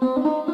Mm-hmm.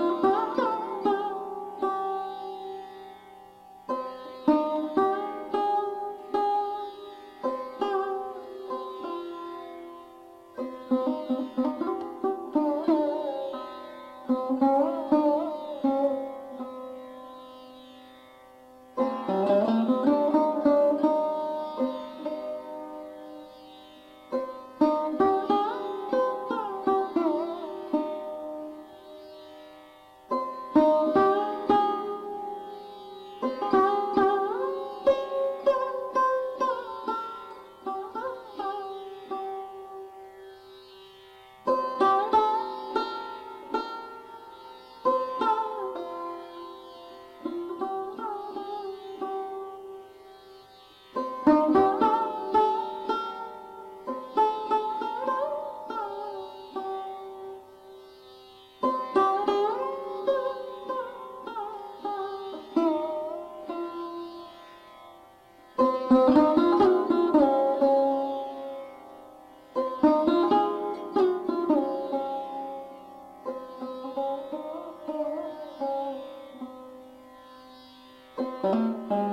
Música